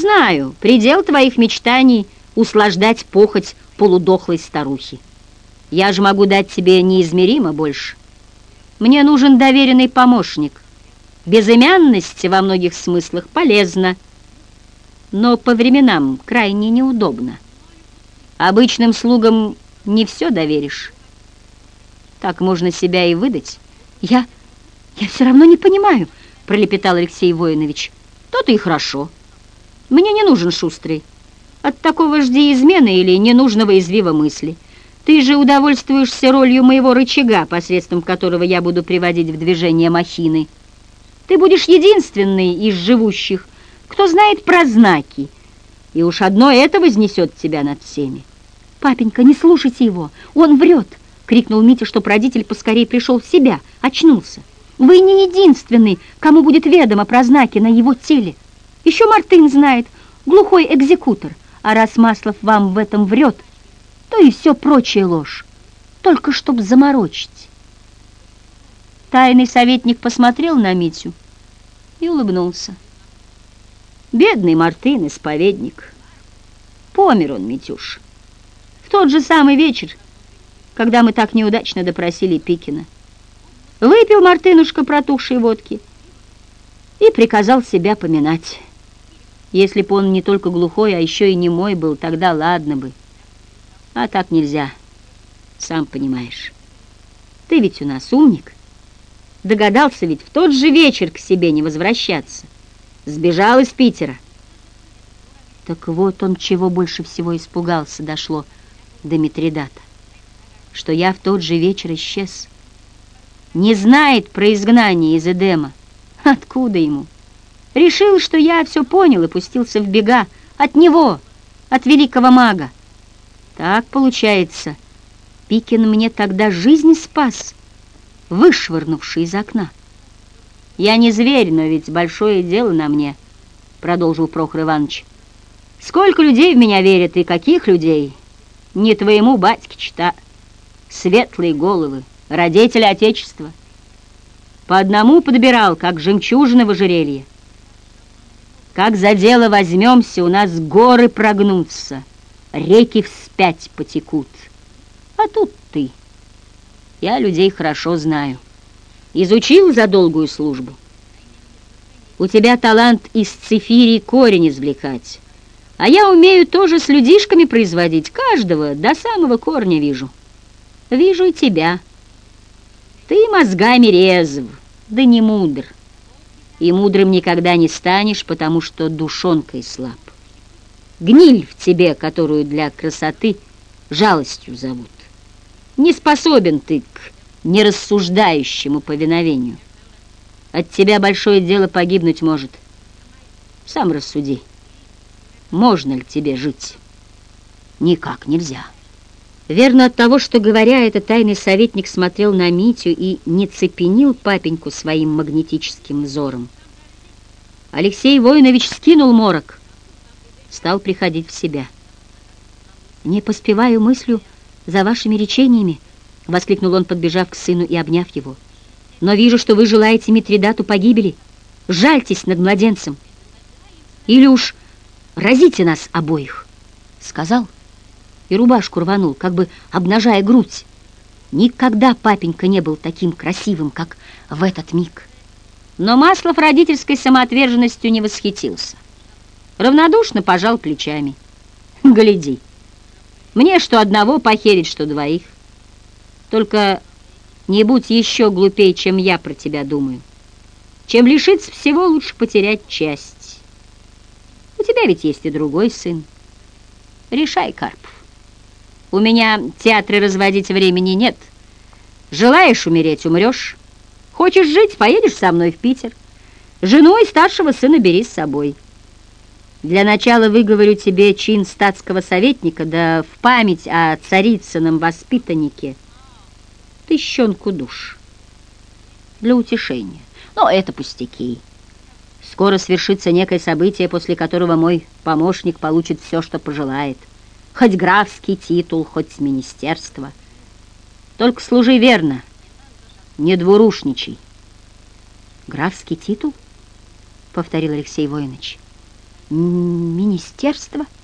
Знаю, предел твоих мечтаний — услаждать похоть полудохлой старухи. Я же могу дать тебе неизмеримо больше. Мне нужен доверенный помощник. Безымянность во многих смыслах полезна, но по временам крайне неудобно. Обычным слугам не все доверишь. Так можно себя и выдать. Я... я все равно не понимаю, пролепетал Алексей Воинович. То-то и хорошо. Мне не нужен шустрый. От такого жди измены или ненужного извива мысли. Ты же удовольствуешься ролью моего рычага, посредством которого я буду приводить в движение махины. Ты будешь единственный из живущих, кто знает про знаки, и уж одно это вознесет тебя над всеми. «Папенька, не слушайте его, он врет!» — крикнул Митя, чтоб родитель поскорее пришел в себя, очнулся. «Вы не единственный, кому будет ведомо про знаки на его теле. Еще Мартын знает, глухой экзекутор, а раз Маслов вам в этом врет, то и все прочее ложь, только чтоб заморочить. Тайный советник посмотрел на Митю и улыбнулся. Бедный Мартын, исповедник. Помер он, Митюш. В тот же самый вечер, когда мы так неудачно допросили Пикина. Выпил Мартынушка протухшей водки и приказал себя поминать. Если бы он не только глухой, а еще и немой был, тогда ладно бы. А так нельзя, сам понимаешь. Ты ведь у нас умник. Догадался ведь в тот же вечер к себе не возвращаться. Сбежал из Питера. Так вот он чего больше всего испугался, дошло до Митридата. Что я в тот же вечер исчез. Не знает про изгнание из Эдема. Откуда ему? Решил, что я все понял и пустился в бега. От него, от великого мага. Так получается. Пикин мне тогда жизнь спас, вышвырнувший из окна. Я не зверь, но ведь большое дело на мне, продолжил Прохор Иванович. Сколько людей в меня верят и каких людей? Не твоему батьке чита. Светлые головы, родители Отечества. По одному подбирал, как жемчужины в ожерелье. Как за дело возьмемся, у нас горы прогнутся, реки вспять потекут. А тут ты. Я людей хорошо знаю. Изучил за долгую службу. У тебя талант из цифирии корень извлекать, а я умею тоже с людишками производить, каждого до самого корня вижу. Вижу и тебя. Ты мозгами резв, да не мудр и мудрым никогда не станешь, потому что душонкой слаб. Гниль в тебе, которую для красоты жалостью зовут. Не способен ты к нерассуждающему повиновению. От тебя большое дело погибнуть может. Сам рассуди, можно ли тебе жить? Никак нельзя. Верно от того, что, говоря это, тайный советник смотрел на Митю и не цепенил папеньку своим магнетическим взором. Алексей Воинович скинул морок, стал приходить в себя. «Не поспеваю мыслью за вашими речениями», — воскликнул он, подбежав к сыну и обняв его. «Но вижу, что вы желаете Митридату погибели. Жальтесь над младенцем. Или уж разите нас обоих», — сказал и рубашку рванул, как бы обнажая грудь. Никогда папенька не был таким красивым, как в этот миг. Но Маслов родительской самоотверженностью не восхитился. Равнодушно пожал плечами. Гляди, мне что одного похерить, что двоих. Только не будь еще глупее, чем я про тебя думаю. Чем лишиться всего, лучше потерять часть. У тебя ведь есть и другой сын. Решай, Карпов. У меня театры разводить времени нет. Желаешь умереть — умрешь. Хочешь жить — поедешь со мной в Питер. Жену и старшего сына бери с собой. Для начала выговорю тебе чин статского советника, да в память о царицыном воспитаннике тыщенку душ. Для утешения. Но это пустяки. Скоро свершится некое событие, после которого мой помощник получит все, что пожелает хоть графский титул, хоть министерство. Только служи верно, не двурушничай. Графский титул? Повторил Алексей Воинович. министерство —